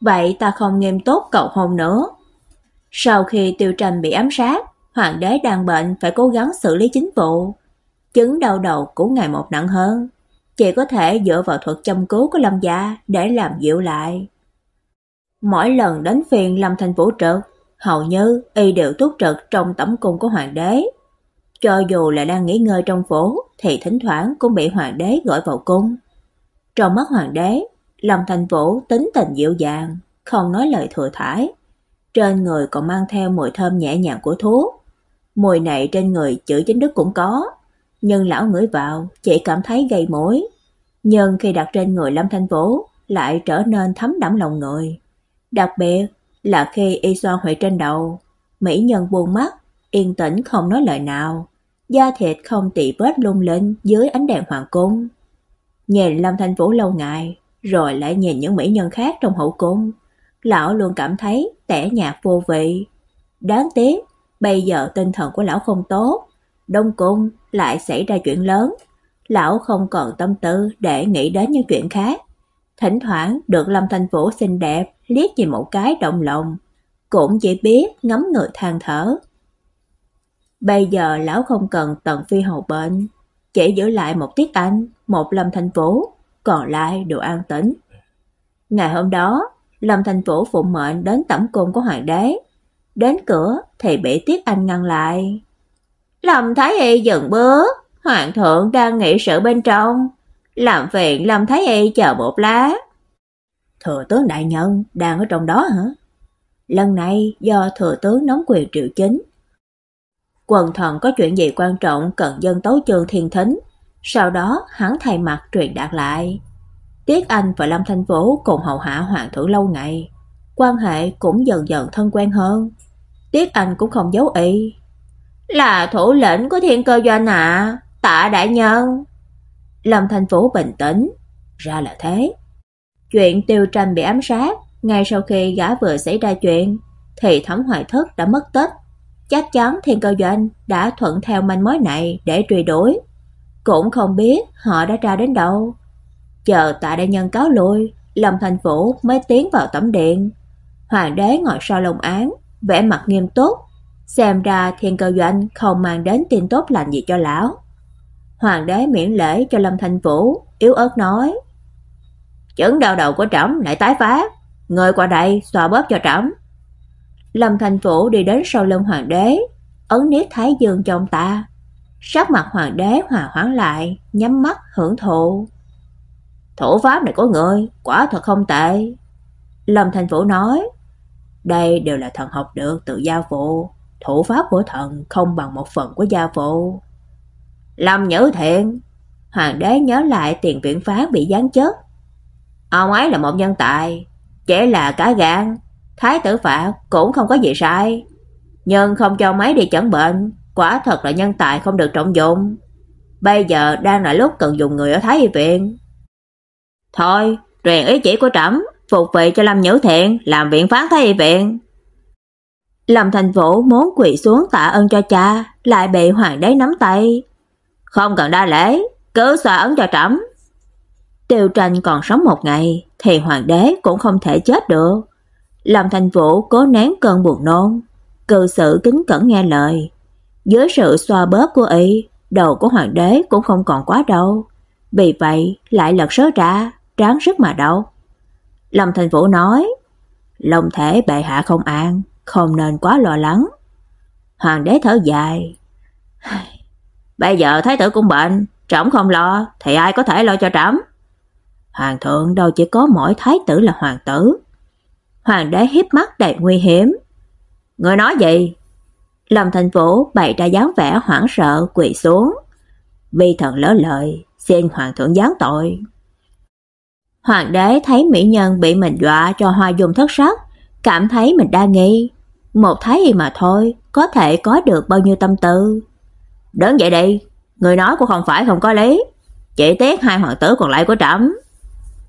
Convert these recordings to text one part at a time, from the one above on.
Vậy ta không nghiêm túc cầu hôn nữa. Sau khi Tiêu Trầm bị ám sát, hoàng đế đang bệnh phải cố gắng xử lý chính vụ. Chứng đau đầu cũng ngày một nặng hơn, chỉ có thể dựa vào thuật châm cứu của Lâm gia để làm dịu lại. Mỗi lần đến phiền Lâm Thành Vũ trực, hầu như y đều túc trực trong tẩm cung của hoàng đế. Cho dù là đang nghỉ ngơi trong phố thì thỉnh thoảng cũng bị hoàng đế gọi vào cung. Trong mắt hoàng đế, Lâm Thành Vũ tính tình dịu dàng, không nói lời thừa thãi. Trên người còn mang theo mùi thơm nhẹ nhàng của thuốc. Mùi này trên người chữ chính đức cũng có, nhưng lão ngửi vào chỉ cảm thấy gây mũi. Nhưng khi đặt trên người Lâm Thanh Vũ lại trở nên thấm đẫm lòng người. Đặc biệt là khi y xoa huệ trên đầu, mỹ nhân buông mắt, yên tĩnh không nói lời nào, da thịt không tị vết lung linh dưới ánh đèn hoàng cung. Nhìn Lâm Thanh Vũ lâu ngày, rồi lại nhìn những mỹ nhân khác trong hậu cung, lão luôn cảm thấy tẻ nhạt vô vị. Đáng tiếc, bây giờ tinh thần của lão không tốt, đông cung lại xảy ra chuyện lớn, lão không còn tâm tư để nghĩ đến những chuyện khác. Thỉnh thoảng được Lâm Thanh Vũ xinh đẹp liếc nhìn một cái động lòng, cũng chỉ biết ngắm người than thở. Bây giờ lão không cần Tần Phi hầu bệnh, chỉ giữ lại một Tiết Anh, một Lâm Thanh Vũ, còn lại đều an tĩnh. Ngày hôm đó, Lâm Thành Vũ phụng mệnh đến tẩm cung của hoàng đế. Đến cửa thì bị Tiết Anh ngăn lại. Lâm Thái Y dừng bước, hoàng thượng đang nghĩ sự bên trong, làm phiền Lâm Thái Y chờ một lát. Thừa tướng đại nhân đang ở trong đó hả? Lần này do thừa tướng nắm quyền triệu chính. Quần thần có chuyện gì quan trọng cần dân tấu chương thiên thính, sau đó hắn thay mặt truyền đạt lại. Tiết Anh và Lâm Thanh Vũ cùng hầu hạ hoàng thượng lâu ngày, quan hệ cũng dần dần thân quen hơn. Tiết Anh cũng không giấu ý. Là thủ lĩnh của thiên cơ doanh ạ, tạ đại nhân. Lâm Thanh Vũ bình tĩnh, ra là thế. Chuyện tiêu tranh bị ám sát, ngay sau khi gã vừa xảy ra chuyện, thì Thẩm Hoài Thất đã mất tích. Chắc chắn thiên cơ doanh đã thuận theo manh mối này để truy đuổi. Cũng không biết họ đã tra đến đâu. Chờ tạ đại nhân cáo lui, Lâm Thành Vũ mới tiến vào tẩm điện. Hoàng đế ngồi sau lồng án, vẻ mặt nghiêm túc, xem ra Thiên Cơ Doanh không mang đến tin tốt lành gì cho lão. Hoàng đế miễn lễ cho Lâm Thành Vũ, yếu ớt nói: "Chứng đau đầu của trẫm lại tái phát, người qua đây xoa bóp cho trẫm." Lâm Thành Vũ đi đến sau lưng hoàng đế, ấn niết thái dương trong ta. Sắc mặt hoàng đế hòa hoãn lại, nhắm mắt hưởng thụ. Thủ pháp này của người quả thật không tệ. Lâm Thành Vũ nói, đây đều là thần học được từ gia phụ, thủ pháp của thần không bằng một phần của gia phụ. Lâm Nhữ Thiện, hoàng đế nhớ lại tiền viện phán bị giáng chết. Ông ấy là một nhân tài, chỉ là cá gan, thái tử phạt cũng không có gì sai, nhưng không cho mấy đi chẩn bệnh, quả thật là nhân tài không được trọng dụng. Bây giờ đang là lúc cần dùng người ở Thái y viện. Thôi, truyền ý chỉ của trẫm, phục vị cho Lâm Nhữ Thiện làm viện phán Thái y viện. Lâm Thành Vũ muốn quỳ xuống tạ ơn cho cha, lại bị hoàng đế nắm tay. Không cần đa lễ, cứ xóa ấn cho trẫm. Tiêu Tranh còn sống một ngày thì hoàng đế cũng không thể chết được. Lâm Thành Vũ cố nén cơn buồn nôn, cư xử kính cẩn nghe lời. Dưới sự xoa bóp của y, đầu của hoàng đế cũng không còn quá đau, vì vậy lại lật sớ ra, tráng sức mà đau. Lâm Thành Vũ nói, lòng thể bệ hạ không an, không nên quá lo lắng. Hoàng đế thở dài. Bây giờ thái tử cũng bệnh, trẫm không lo thì ai có thể lo cho trẫm? Hoàng thượng đâu chỉ có mỗi thái tử là hoàng tử. Hoàng đế hiếp mắt đầy nguy hiểm. Người nói gì? Lâm Thành Vũ bày ra dáng vẻ hoảng sợ quỳ xuống. Vi thần lỡ lời, xin hoàng thượng giáng tội. Hoàng đế thấy mỹ nhân bị mình dọa cho hoa dung thất sắc, cảm thấy mình đa nghi. Một thái y mà thôi, có thể có được bao nhiêu tâm tư. Đến vậy đi, người nói cũng không phải không có lý. Chỉ tiếc hai hoàng tử còn lại của trẫm.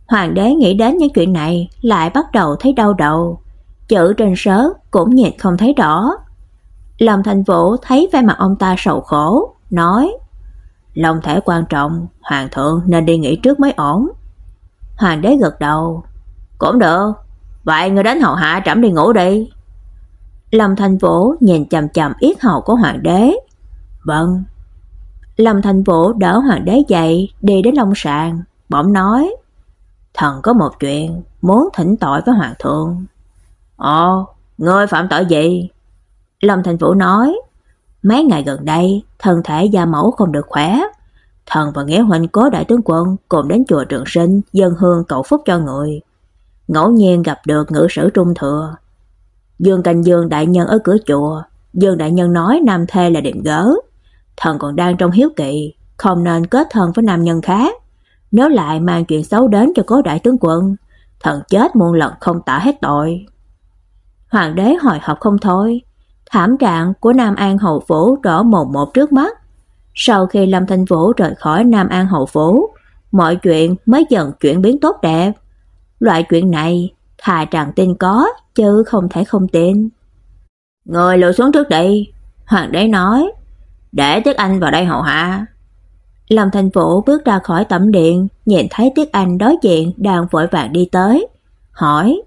Hoàng đế nghĩ đến những chuyện này, lại bắt đầu thấy đau đầu. Chữ trên sớ cũng nhìn không thấy rõ. Lâm Thành Vũ thấy vẻ mặt ông ta sầu khổ, nói: "Long thể quan trọng, hoàng thượng nên đi nghỉ trước mới ổn." Hoàng đế gật đầu, "Cũng được, vậy người đến hầu hạ trẫm đi ngủ đi." Lâm Thành Vũ nhìn chằm chằm yết hầu của hoàng đế. "Vâng." Lâm Thành Vũ đỡ hoàng đế dậy, đi đến long sàng, bỗng nói: "Thần có một chuyện muốn thỉnh tội với hoàng thượng." "Ồ, ngươi phạm tội gì?" Lâm Thành Vũ nói: "Mấy ngày gần đây, thân thể gia mẫu không được khỏe, thần và nghĩa huynh cố đại tướng quân cùng đến chùa Trường Sinh dân hương cầu phúc cho người. Ngẫu nhiên gặp được ngự sử trung thừa. Dương Canh Dương đại nhân ở cửa chùa, Dương đại nhân nói nam thê là định gỡ. Thần còn đang trong hiếu kỵ, không nên kết thân với nam nhân khác. Nếu lại mang chuyện xấu đến cho cố đại tướng quân, thần chết muôn lần không tả hết tội. Hoàng đế hồi hộp không thôi, thảm trạng của Nam An hậu phủ rõ mồn một trước mắt. Sau khi Lâm Thanh Vũ rời khỏi Nam An hậu phố mọi chuyện mới dần chuyển biến tốt đẹp. Loại chuyện này thà rằng tin có chứ không thể không tin. Người lùi xuống trước đi, hoàng đế nói, để Tiết Anh vào đây hầu hạ. Lâm Thanh Vũ bước ra khỏi tẩm điện, nhìn thấy Tiết Anh đối diện đang vội vàng đi tới, hỏi: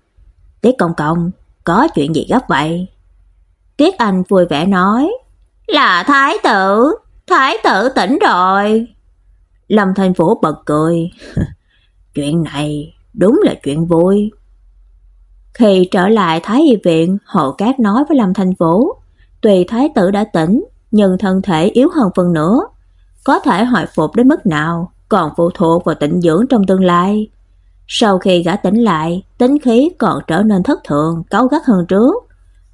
"Tiết Công Công, có chuyện gì gấp vậy?" Tiết Anh vui vẻ nói: "Là thái tử, thái tử tỉnh rồi." Lâm thành Vũ bật cười. "Chuyện này đúng là chuyện vui." Khi trở lại Thái y viện, Hồ Cát nói với Lâm thành Vũ, tùy thái tử đã tỉnh, nhưng thân thể yếu hơn phần nữa, có thể hồi phục đến mức nào còn phụ thuộc vào tịnh dưỡng trong tương lai. Sau khi gã tỉnh lại, tính khí còn trở nên thất thường, cáu gắt hơn trước.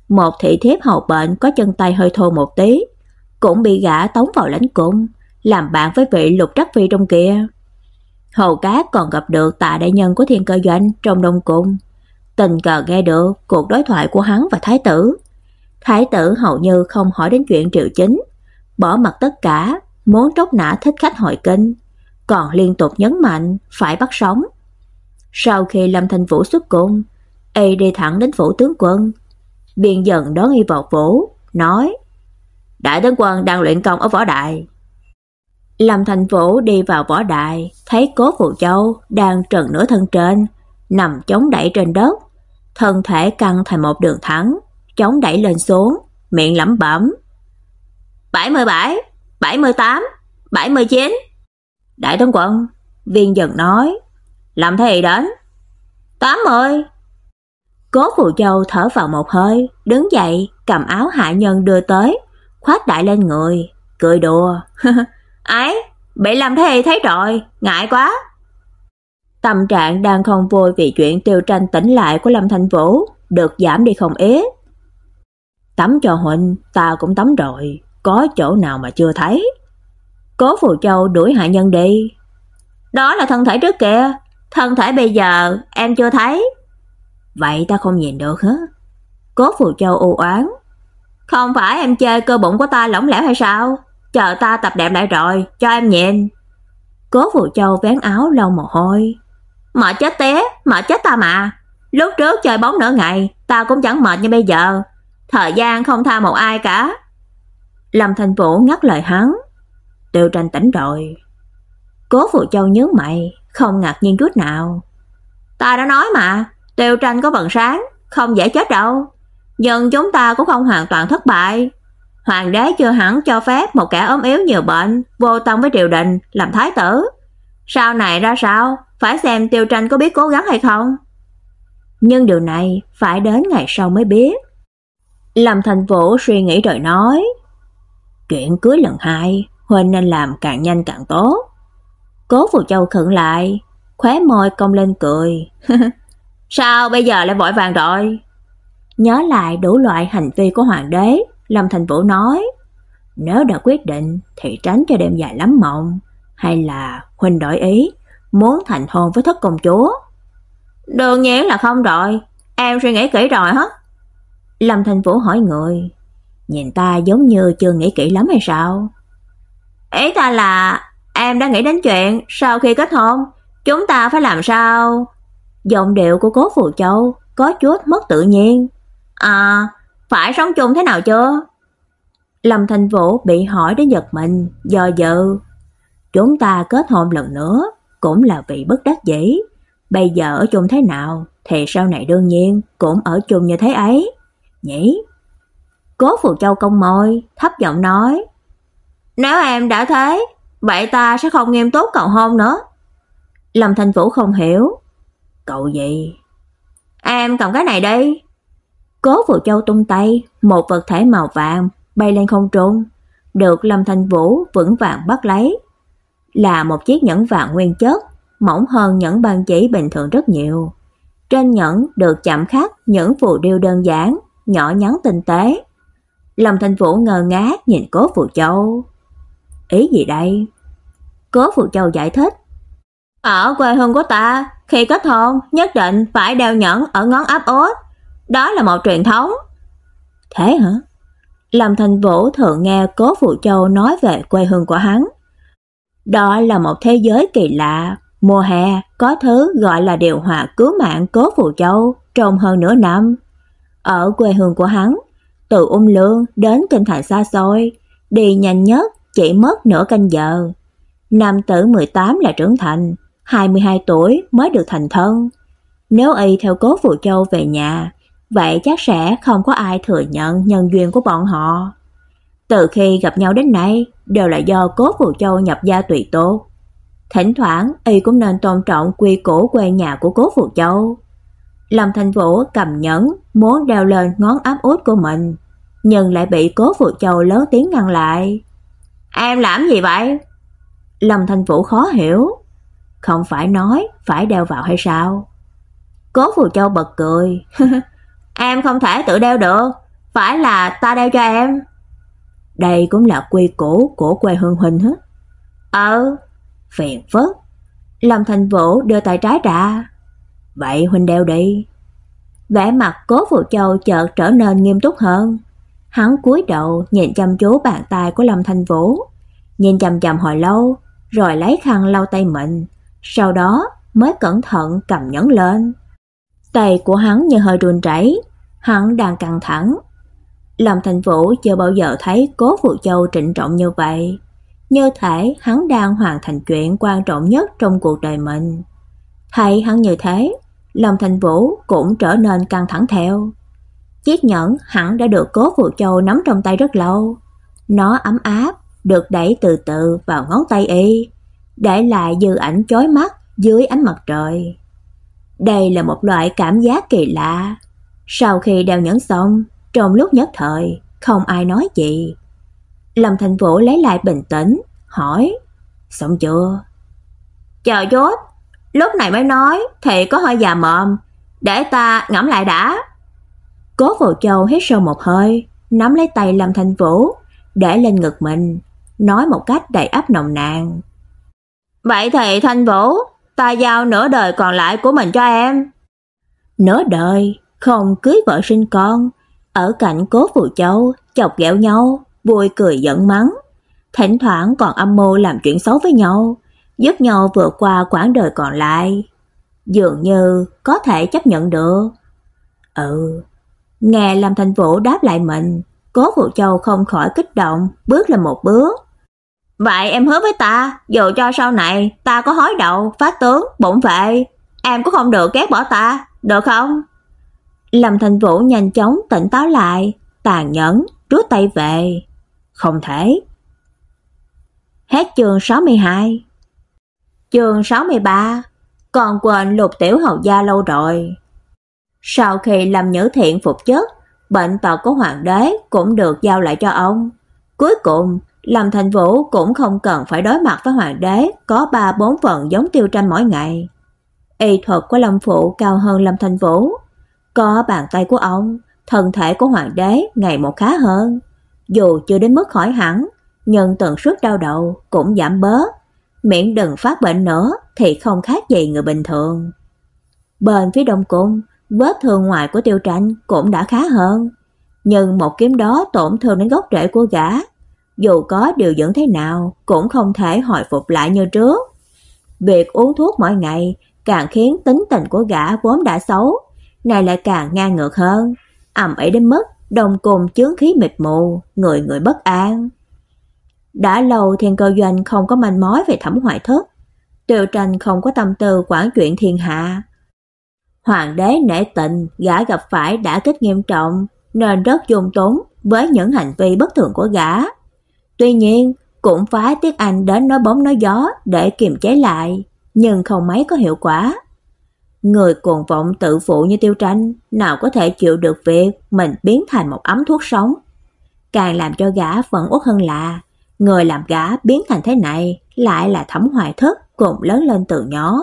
Một thị thiếp hầu bệnh có chân tay hơi thô một tí, cũng bị gã tống vào lãnh cung, làm bạn với vị lục trắc phi trong kia. Hầu Cát còn gặp được tạ đại nhân của thiên cơ doanh trong đông cung. Tình cờ nghe được cuộc đối thoại của hắn và thái tử. Thái tử hầu như không hỏi đến chuyện triệu chính, bỏ mặt tất cả, muốn tróc nã thích khách hội kinh, còn liên tục nhấn mạnh phải bắt sống. Sau khi Lâm Thanh Vũ xuất cung, y đi thẳng đến phủ tướng quân, biện giận đón y vào phủ, nói: "Đại tướng quân đang luyện công ở võ đại." Lâm Thành Vũ đi vào võ đại, thấy Cố Phụ Châu đang trần nửa thân trên, nằm chống đẩy trên đất, thân thể căng thành một đường thẳng, chống đẩy lên xuống, miệng lẩm bẩm: 77, 78, 79. Đại tướng quân, viên dần nói, làm thế đến? 80. Cố Phù Châu thở vào một hơi, đứng dậy, cầm áo hạ nhân đưa tới, khoát đại lên người, cười đùa. "Ấy, bị làm thế thấy rồi, ngại quá." Tâm trạng đang không vui vì chuyện tiêu tranh tỉnh lại của Lâm Thanh Vũ được giảm đi không ít. Tắm cho huynh, ta cũng tắm rồi, có chỗ nào mà chưa thấy. Cố Phù Châu đuổi hạ nhân đi. Đó là thân thể trước kìa, thân thể bây giờ em chưa thấy. Vậy ta không nhìn được hả? Cố Phù Châu u oán. Không phải em chơi cơ bụng của ta lỏng lẻo hay sao? Chờ ta tập đẹp lại rồi, cho em nhìn. Cố Vũ Châu vén áo lau mồ hôi. Mệt chết té, mệt chết ta mà. Lúc trước chơi bóng nửa ngày, ta cũng chẳng mệt như bây giờ. Thời gian không tha một ai cả. Lâm Thành Vũ ngắt lời hắn. Tiêu tranh tỉnh rồi. Cố Phụ Châu nhớ mày, không ngạc nhiên chút nào. Ta đã nói mà, Tiêu tranh có vận sáng, không dễ chết đâu. Nhưng chúng ta cũng không hoàn toàn thất bại. Hoàng đế chưa hẳn cho phép một kẻ ốm yếu nhiều bệnh, vô tâm với triều đình, làm thái tử. Sau này ra sao, phải xem Tiêu tranh có biết cố gắng hay không. Nhưng điều này phải đến ngày sau mới biết. Lâm Thành Vũ suy nghĩ rồi nói, chuyện cưới lần hai, huynh nên làm càng nhanh càng tốt. Cố Phù Châu khựng lại, khóe môi cong lên cười. Sao bây giờ lại vội vàng rồi? Nhớ lại đủ loại hành vi của hoàng đế, Lâm Thành Vũ nói, nếu đã quyết định thì tránh cho đêm dài lắm mộng, hay là huynh đổi ý, muốn thành hôn với thất công chúa. Đương nhiên là không rồi, em suy nghĩ kỹ rồi hả? Lâm Thành Vũ hỏi người, nhìn ta giống như chưa nghĩ kỹ lắm hay sao? Ý ta là em đã nghĩ đến chuyện sau khi kết hôn, chúng ta phải làm sao? Giọng điệu của Cố Phù Châu có chút mất tự nhiên. À, phải sống chung thế nào chưa? Lâm Thành Vũ bị hỏi đến giật mình, do dự. Chúng ta kết hôn lần nữa cũng là vì bất đắc dĩ. Bây giờ ở chung thế nào thì sau này đương nhiên cũng ở chung như thế ấy. Nhỉ? Cố Phù Châu công môi, thấp giọng nói. Nếu em đã thế, vậy ta sẽ không nghiêm túc cầu hôn nữa. Lâm Thành Vũ không hiểu. Cậu gì? Em cầm cái này đi. Cố Phù Châu tung tay, một vật thể màu vàng bay lên không trung, được Lâm Thanh Vũ vững vàng bắt lấy. Là một chiếc nhẫn vàng nguyên chất, mỏng hơn nhẫn băng chỉ bình thường rất nhiều. Trên nhẫn được chạm khắc những phù điêu đơn giản, nhỏ nhắn tinh tế. Lâm Thanh Vũ ngơ ngác nhìn Cố Phù Châu. Ý gì đây? Cố Phù Châu giải thích. Ở quê hương của ta, khi kết hôn nhất định phải đeo nhẫn ở ngón áp út. Đó là một truyền thống. Thế hả? Lâm Thành Vũ thường nghe Cố Phụ Châu nói về quê hương của hắn. Đó là một thế giới kỳ lạ, mùa hè có thứ gọi là điều hòa cứu mạng Cố Phụ Châu trong hơn nửa năm. Ở quê hương của hắn, từ Ung Lương đến kinh thành xa xôi, đi nhanh nhất chỉ mất nửa canh giờ. Nam tử 18 là trưởng thành, 22 tuổi mới được thành thân. Nếu y theo Cố Phụ Châu về nhà, vậy chắc sẽ không có ai thừa nhận nhân duyên của bọn họ. Từ khi gặp nhau đến nay đều là do Cố Phù Châu nhập gia tùy tốt. Thỉnh thoảng y cũng nên tôn trọng quy củ quê nhà của Cố Phù Châu. Lâm Thành Vũ cầm nhẫn muốn đeo lên ngón áp út của mình, nhưng lại bị Cố Phù Châu lớn tiếng ngăn lại. "Em làm gì vậy?" Lâm Thành Vũ khó hiểu, không phải nói phải đeo vào hay sao? Cố Phù Châu bật cười. Em không thể tự đeo được, phải là ta đeo cho em. Đây cũng là quy củ của quê hương huynh hết. Ờ, phiền phức. Lâm Thành Vũ đưa tay trái ra. Vậy huynh đeo đi. Vẻ mặt Cố Phụ Châu chợt trở nên nghiêm túc hơn. Hắn cúi đầu nhìn chăm chú bàn tay của Lâm Thành Vũ, nhìn chằm chằm hồi lâu, rồi lấy khăn lau tay mình, sau đó mới cẩn thận cầm nhẫn lên. Tay của hắn như hơi run rẩy, hắn đang căng thẳng. Lâm Thành Vũ chưa bao giờ thấy Cố Phụ Châu trịnh trọng như vậy, như thể hắn đang hoàn thành chuyện quan trọng nhất trong cuộc đời mình. Thấy hắn như thế, Lâm Thành Vũ cũng trở nên căng thẳng theo. Chiếc nhẫn hẳn đã được Cố Phụ Châu nắm trong tay rất lâu. Nó ấm áp, được đẩy từ từ vào ngón tay y, để lại dư ảnh chói mắt dưới ánh mặt trời. Đây là một loại cảm giác kỳ lạ. Sau khi đeo nhẫn xong, trong lúc nhất thời, không ai nói gì. Lâm Thành Vũ lấy lại bình tĩnh, hỏi, xong chưa? Chờ chút, lúc này mới nói thì có hơi già mồm, để ta ngẫm lại đã. Cố Vô Châu hít sâu một hơi, nắm lấy tay Lâm Thành Vũ, để lên ngực mình, nói một cách đầy áp nồng nàn. Vậy thì Thanh Vũ, ta giao nửa đời còn lại của mình cho em. Nửa đời, không cưới vợ sinh con, ở cạnh Cố Phù Châu, chọc ghẹo nhau, vui cười giận mắng, thỉnh thoảng còn âm mưu làm chuyện xấu với nhau, giúp nhau vượt qua quãng đời còn lại. Dường như có thể chấp nhận được. Ừ, nghe Lâm Thành Vũ đáp lại mình, Cố Phù Châu không khỏi kích động, bước lên một bước. Vậy em hứa với ta, dù cho sau này ta có hối đậu phát tướng, bổn vệ, em cũng không được ghét bỏ ta, được không? Lâm Thành Vũ nhanh chóng tỉnh táo lại, tàn nhẫn rút tay về. Không thể. Hết chương 62. Chương 63. Còn quên Lục Tiểu Hầu gia lâu rồi. Sau khi Lâm Nhữ Thiện phục chức, bệnh tật của hoàng đế cũng được giao lại cho ông. Cuối cùng, Lâm Thành Vũ cũng không cần phải đối mặt với hoàng đế có ba bốn phần giống tiêu tranh mỗi ngày. Y thuật của Lâm Phụ cao hơn Lâm Thành Vũ. Có bàn tay của ông, thân thể của hoàng đế ngày một khá hơn. Dù chưa đến mức khỏi hẳn, nhưng tần suất đau đầu cũng giảm bớt. miễn đừng phát bệnh nữa thì không khác gì người bình thường. Bên phía Đông Cung, vết thương ngoài của Tiêu Tranh cũng đã khá hơn, nhưng một kiếm đó tổn thương đến gốc rễ của gã, dù có điều dưỡng thế nào cũng không thể hồi phục lại như trước. Việc uống thuốc mỗi ngày càng khiến tính tình của gã vốn đã xấu, này lại càng ngang ngược hơn, ầm ĩ đến mức đồng cùng chướng khí mịt mù, người người bất an. Đã lâu Thiên Cơ Doanh không có manh mối về Thẩm Hoại thất Tiêu Tranh không có tâm tư quản chuyện thiên hạ. Hoàng đế nể tình, gã gặp phải đã kích nghiêm trọng, nên rất dung túng với những hành vi bất thường của gã. Tuy nhiên, cũng phái Tiết Anh đến nói bóng nói gió để kiềm chế lại, nhưng không mấy có hiệu quả. Người cuồng vọng tự phụ như Tiêu Tranh, nào có thể chịu được việc mình biến thành một ấm thuốc sống. Càng làm cho gã phẫn uất hơn là, người làm gã biến thành thế này lại là Thẩm Hoài Thức cùng lớn lên từ nhỏ.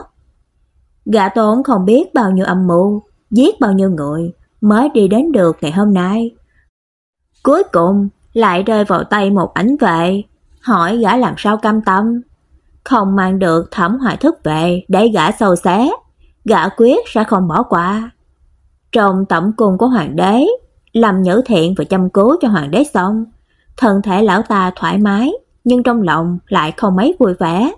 Gã tốn không biết bao nhiêu âm mưu, giết bao nhiêu người mới đi đến được ngày hôm nay. Cuối cùng lại rơi vào tay một ảnh vệ, hỏi gã làm sao cam tâm. Không mang được Thẩm hoại Thức về để gã sâu xé, gã quyết sẽ không bỏ qua. Trong tẩm cung của hoàng đế, làm nhữ thiện và chăm cứu cho hoàng đế xong, thân thể lão ta thoải mái, nhưng trong lòng lại không mấy vui vẻ.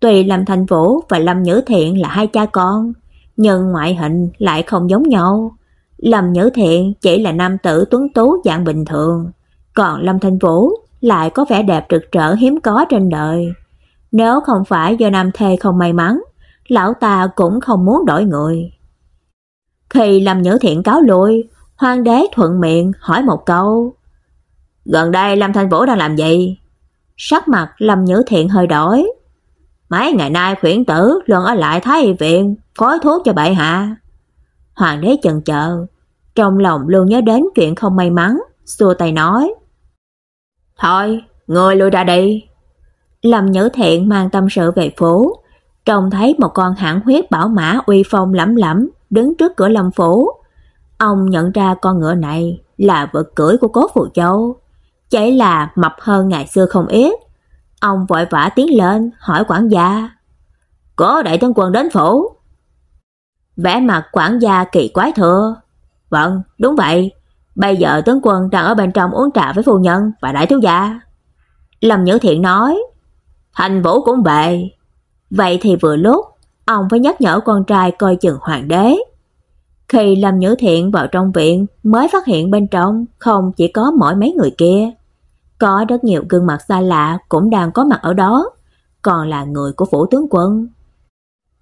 tùy Lâm Thành Vũ và Lâm Nhữ Thiện là hai cha con, nhưng ngoại hình lại không giống nhau. Lâm Nhữ Thiện chỉ là nam tử tuấn tú dạng bình thường, còn Lâm thanh Vũ lại có vẻ đẹp rực rỡ hiếm có trên đời. Nếu không phải do nam thê không may mắn, lão ta cũng không muốn đổi người. Khi Lâm Nhữ Thiện cáo lui, Hoàng đế thuận miệng hỏi một câu. Gần đây Lâm Thanh Vũ đang làm gì? Sắc mặt Lâm Nhữ Thiện hơi đổi. Mấy ngày nay khuyển tử luôn ở lại Thái Y viện, phối thuốc cho bệ hạ. Hoàng đế chần chờ, trong lòng luôn nhớ đến chuyện không may mắn, xua tay nói. Thôi, người lui ra đi. Lâm Nhữ Thiện mang tâm sự về phố, trông thấy một con hãng huyết bảo mã uy phong lẫm lẫm đứng trước cửa Lâm phủ. Ông nhận ra con ngựa này là vật cưỡi của Cố Phù Châu, chỉ là mập hơn ngày xưa không ít. Ông vội vã tiến lên hỏi quản gia: "Có đại tướng quân đến phủ?" Vẻ mặt quản gia kỳ quái thưa: "Vâng, đúng vậy. Bây giờ tướng quân đang ở bên trong uống trà với phu nhân và đại thiếu gia." Lâm Nhữ Thiện nói: "Thành Vũ cũng về." Vậy thì vừa lúc, ông phải nhắc nhở con trai coi chừng hoàng đế. Khi Lâm Nhữ Thiện vào trong viện mới phát hiện bên trong không chỉ có mỗi mấy người kia. Có rất nhiều gương mặt xa lạ cũng đang có mặt ở đó, còn là người của phủ tướng quân.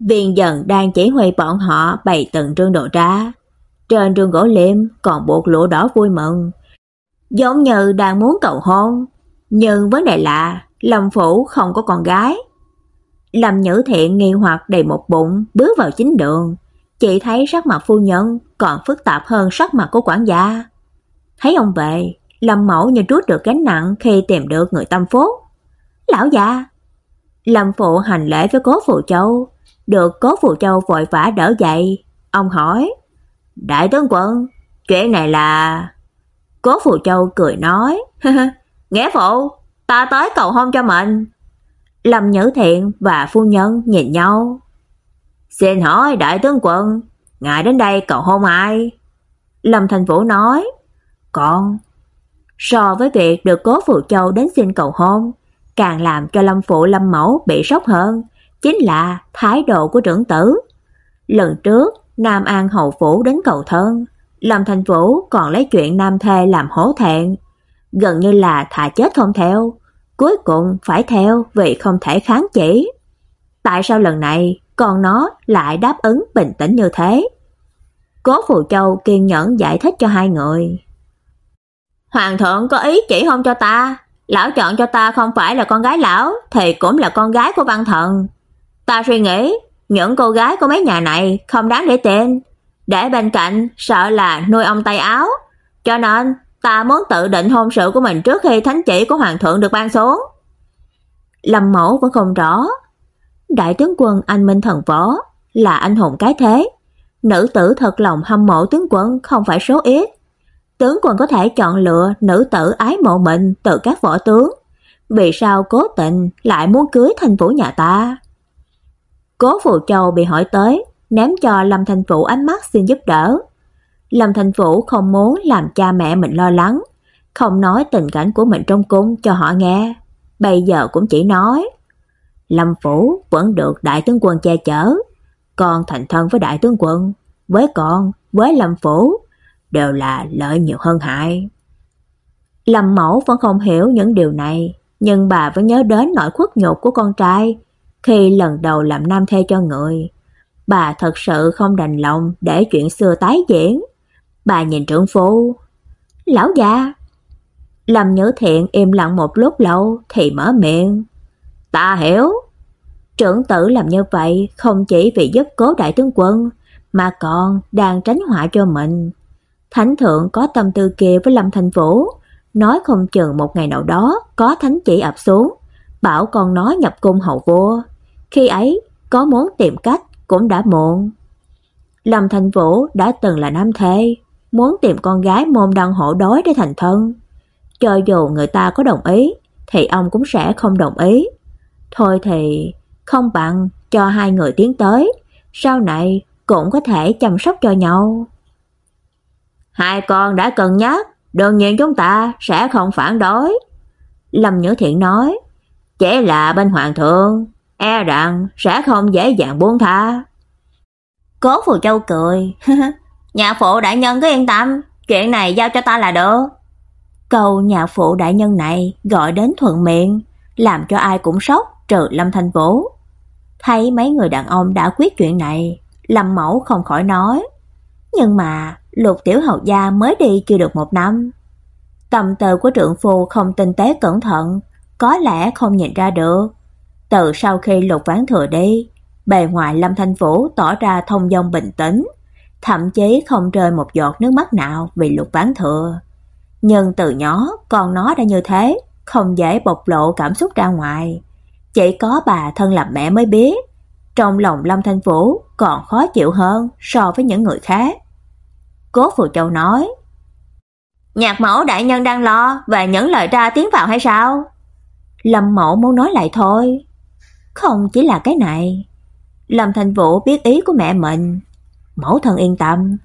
Viên dần đang chỉ huy bọn họ bày từng trương đồ ra. Trên trường gỗ liệm còn buộc lụa đỏ vui mừng. Giống như đang muốn cầu hôn. Nhưng vấn đề là Lâm Phủ không có con gái. Lâm Nhữ Thiện nghi hoặc đầy một bụng bước vào chính đường. Chị thấy sắc mặt phu nhân còn phức tạp hơn sắc mặt của quản gia. Thấy ông về, Lâm Mẫu như trút được gánh nặng khi tìm được người tâm phúc. Lão già! Lâm Phụ hành lễ với Cố phụ Châu, được Cố phụ Châu vội vã đỡ dậy. Ông hỏi, Đại tướng quân, chuyện này là... Cố Phù Châu cười nói, Nghĩa phụ, ta tới cầu hôn cho mình. Lâm Nhữ Thiện và phu nhân nhìn nhau. Xin hỏi đại tướng quân, ngài đến đây cầu hôn ai? Lâm Thành Vũ nói, con. So với việc được cố phù Châu đến xin cầu hôn, càng làm cho Lâm Phụ Lâm Mẫu bị sốc hơn, chính là thái độ của trưởng tử. Lần trước, Nam An Hậu Phủ đến cầu thân, Lâm Thành Vũ còn lấy chuyện Nam Thê làm hổ thẹn, gần như là thà chết không theo, cuối cùng phải theo vì không thể kháng chỉ. Tại sao lần này còn nó lại đáp ứng bình tĩnh như thế? Cố Phù Châu kiên nhẫn giải thích cho hai người. Hoàng thượng có ý chỉ hôn cho ta, lão chọn cho ta không phải là con gái lão thì cũng là con gái của văn thần. Ta suy nghĩ, những cô gái của mấy nhà này không đáng để tên, để bên cạnh sợ là nuôi ông tay áo, cho nên ta muốn tự định hôn sự của mình trước khi thánh chỉ của hoàng thượng được ban xuống. Lâm Mẫu vẫn không rõ. Đại tướng quân anh Minh Thần Võ là anh hùng cái thế, nữ tử thật lòng hâm mộ tướng quân không phải số ít. Tướng quân có thể chọn lựa nữ tử ái mộ mình từ các võ tướng, vì sao cố tình lại muốn cưới thành phủ nhà ta? Cố phụ Châu bị hỏi tới, ném cho Lâm Thành Vũ ánh mắt xin giúp đỡ. Lâm Thành Vũ không muốn làm cha mẹ mình lo lắng, không nói tình cảnh của mình trong cung cho họ nghe. Bây giờ cũng chỉ nói, Lâm Phủ vẫn được đại tướng quân che chở, còn thành thân với đại tướng quân, với con, với Lâm Phủ, đều là lợi nhiều hơn hại. Lâm Mẫu vẫn không hiểu những điều này, nhưng bà vẫn nhớ đến nỗi khuất nhục của con trai khi lần đầu làm nam thê cho người. Bà thật sự không đành lòng để chuyện xưa tái diễn. Bà nhìn trưởng phu. Lão già. Lâm Nhớ Thiện im lặng một lúc lâu thì mở miệng. Ta hiểu. Trưởng tử làm như vậy không chỉ vì giúp cố đại tướng quân, mà còn đang tránh họa cho mình. Thánh thượng có tâm tư kia với Lâm Thành Vũ, nói không chừng một ngày nào đó có thánh chỉ ập xuống, bảo con nó nhập cung hậu vua. Khi ấy, có muốn tìm cách cũng đã muộn. Lâm Thành Vũ đã từng là nam thê, muốn tìm con gái môn đăng hộ đối để thành thân. Cho dù người ta có đồng ý, thì ông cũng sẽ không đồng ý. Thôi thì không bằng cho hai người tiến tới, sau này cũng có thể chăm sóc cho nhau. Hai con đã cân nhắc, đương nhiên chúng ta sẽ không phản đối. Lâm Nhữ Thiện nói, chỉ là bên hoàng thượng, e rằng sẽ không dễ dàng buông tha. Cố Phù Châu cười, nhà phụ đại nhân cứ yên tâm, chuyện này giao cho ta là được. Câu nhà phụ đại nhân này gọi đến thuận miệng, làm cho ai cũng sốc trừ Lâm Thanh Vũ. Thấy mấy người đàn ông đã quyết chuyện này, Lâm Mẫu không khỏi nói. Nhưng mà Lục Tiểu Hầu Gia mới đi chưa được một năm. Tâm tư của trượng phu không tinh tế cẩn thận, có lẽ không nhìn ra được. Từ sau khi Lục Ván Thừa đi, bề ngoài Lâm Thanh Vũ tỏ ra thông dong bình tĩnh, thậm chí không rơi một giọt nước mắt nào vì Lục Ván Thừa. Nhưng từ nhỏ con nó đã như thế, không dễ bộc lộ cảm xúc ra ngoài. Chỉ có bà thân làm mẹ mới biết, trong lòng Lâm Thanh Vũ còn khó chịu hơn so với những người khác. Cố Phù Châu nói, Nhạc mẫu đại nhân đang lo về những lời ra tiếng vào hay sao? Lâm mẫu muốn nói lại thôi. Không chỉ là cái này. Lâm Thanh Vũ biết ý của mẹ mình. Mẫu thân yên tâm.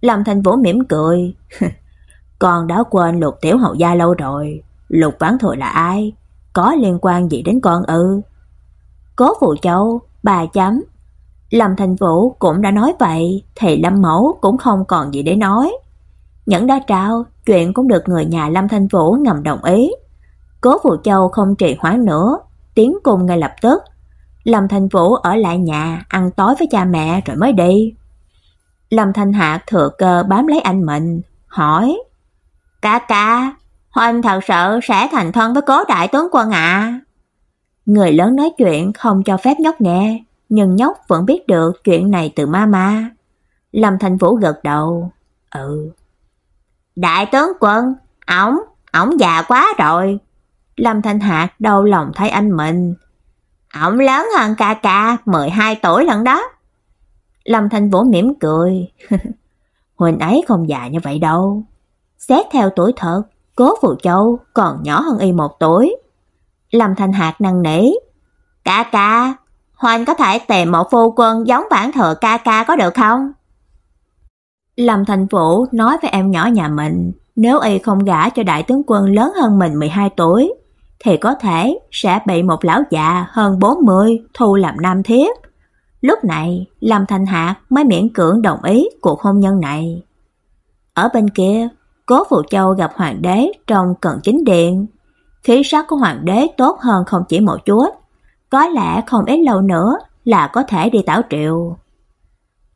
Lâm Thanh Vũ mỉm cười. Con đã quên lục tiểu hậu gia lâu rồi. Lục ván thừa là ai? Có liên quan gì đến con ư? Cố Phụ Châu, bà chấm. Lâm Thành Vũ cũng đã nói vậy, thì Lâm Mẫu cũng không còn gì để nói. Nhẫn đã trao, chuyện cũng được người nhà Lâm Thanh Vũ ngầm đồng ý. Cố Phụ Châu không trì hoãn nữa, tiến cùng ngay lập tức. Lâm thành Vũ ở lại nhà ăn tối với cha mẹ rồi mới đi. Lâm Thanh Hạc thừa cơ bám lấy anh mình, hỏi: "Ca ca, Huynh thật sự sẽ thành thân với cố đại tướng quân ạ. Người lớn nói chuyện không cho phép nhóc nghe, nhưng nhóc vẫn biết được chuyện này từ mama. Lâm Thành Vũ gật đầu. Ừ. Đại tướng quân, ổng, ổng già quá rồi. Lâm Thanh Hạc đau lòng thấy anh mình. Ổng lớn hơn ca ca 12 tuổi lần đó. Lâm Thanh Vũ mỉm cười. Huỳnh ấy không già như vậy đâu. Xét theo tuổi thật, Cố Phù Châu còn nhỏ hơn y một tuổi. Lâm Thanh Hạc năn nỉ. Ca ca, Hoành có thể tìm một phu quân giống bản thừa ca ca có được không? Lâm Thành Vũ nói với em nhỏ nhà mình, nếu y không gả cho đại tướng quân lớn hơn mình 12 tuổi, thì có thể sẽ bị một lão già hơn 40 thu làm nam thiếp. Lúc này, Lâm Thành Hạc mới miễn cưỡng đồng ý cuộc hôn nhân này. Ở bên kia, Cố Phụ Châu gặp hoàng đế trong cận chính điện. Khí sắc của hoàng đế tốt hơn không chỉ một chút, có lẽ không ít lâu nữa là có thể đi tảo triệu.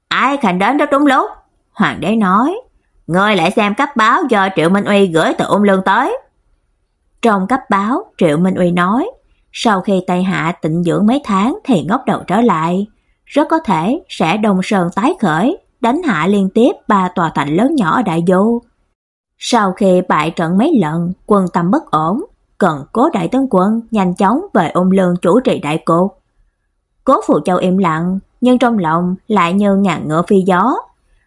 Ai khảnh đến rất đúng lúc, hoàng đế nói, ngươi lại xem cấp báo do Triệu Minh Uy gửi từ ung lương tới. Trong cấp báo, Triệu Minh Uy nói, sau khi Tây Hạ tịnh dưỡng mấy tháng thì ngóc đầu trở lại, rất có thể sẽ đồng sơn tái khởi, đánh hạ liên tiếp ba tòa thành lớn nhỏ ở Đại Du. Sau khi bại trận mấy lần, quân tâm bất ổn, cần cố đại tướng quân nhanh chóng về ôm lương chủ trì đại cục. Cố Phụ Châu im lặng, nhưng trong lòng lại như ngàn ngựa phi gió.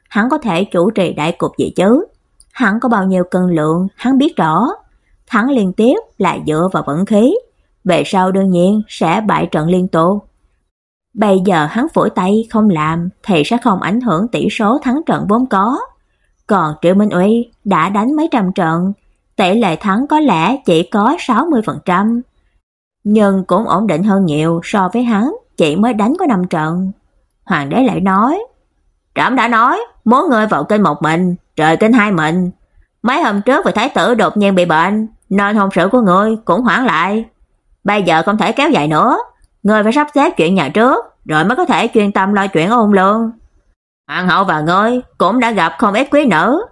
Hắn có thể chủ trì đại cục gì chứ? Hắn có bao nhiêu cân lượng, hắn biết rõ thắng liên tiếp là dựa vào vận khí, về sau đương nhiên sẽ bại trận liên tục. Bây giờ hắn phổi tay không làm thì sẽ không ảnh hưởng tỷ số thắng trận vốn có. Còn Triệu Minh Uy đã đánh mấy trăm trận, tỷ lệ thắng có lẽ chỉ có 60%, nhưng cũng ổn định hơn nhiều so với hắn chỉ mới đánh có 5 trận. Hoàng đế lại nói: "Trẫm đã nói, muốn ngươi vào kênh một mình, trời kênh hai mình. Mấy hôm trước vị thái tử đột nhiên bị bệnh, nên hôn sự của ngươi cũng hoãn lại. Bây giờ không thể kéo dài nữa, ngươi phải sắp xếp chuyện nhà trước, rồi mới có thể chuyên tâm lo chuyện ôn lương. Hoàng hậu và ngươi cũng đã gặp không ít quý nữ,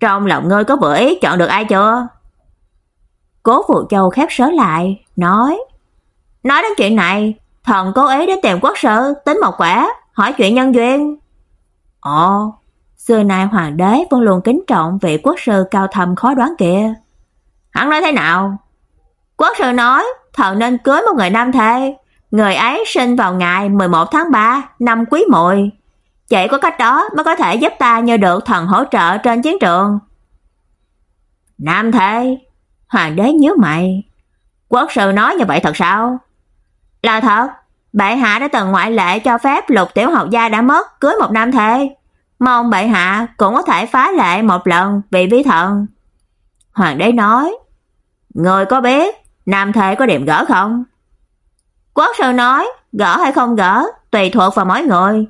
trong lòng ngươi có vừa ý chọn được ai chưa?" Cố Phụ Châu khép sớ lại, nói: "Nói đến chuyện này, thần cố ý đến tìm quốc sư tính một quả, hỏi chuyện nhân duyên." Ồ, xưa nay hoàng đế vẫn luôn kính trọng vị quốc sư cao thâm khó đoán kia. Hắn nói thế nào? Quốc sư nói, thần nên cưới một người nam thê, người ấy sinh vào ngày 11 tháng 3 năm Quý Mùi. Chỉ có cách đó mới có thể giúp ta nhờ được thần hỗ trợ trên chiến trường. Nam thê? Hoàng đế nhớ mày. Quốc sư nói như vậy thật sao? Là thật, bệ hạ đã từng ngoại lệ cho phép Lục tiểu học gia đã mất cưới một nam thê. Mong bệ hạ cũng có thể phá lệ một lần vì vi thần. Hoàng đế nói, Người có biết nam thê có điểm gỡ không? Quốc sư nói, gỡ hay không gỡ, tùy thuộc vào mỗi người.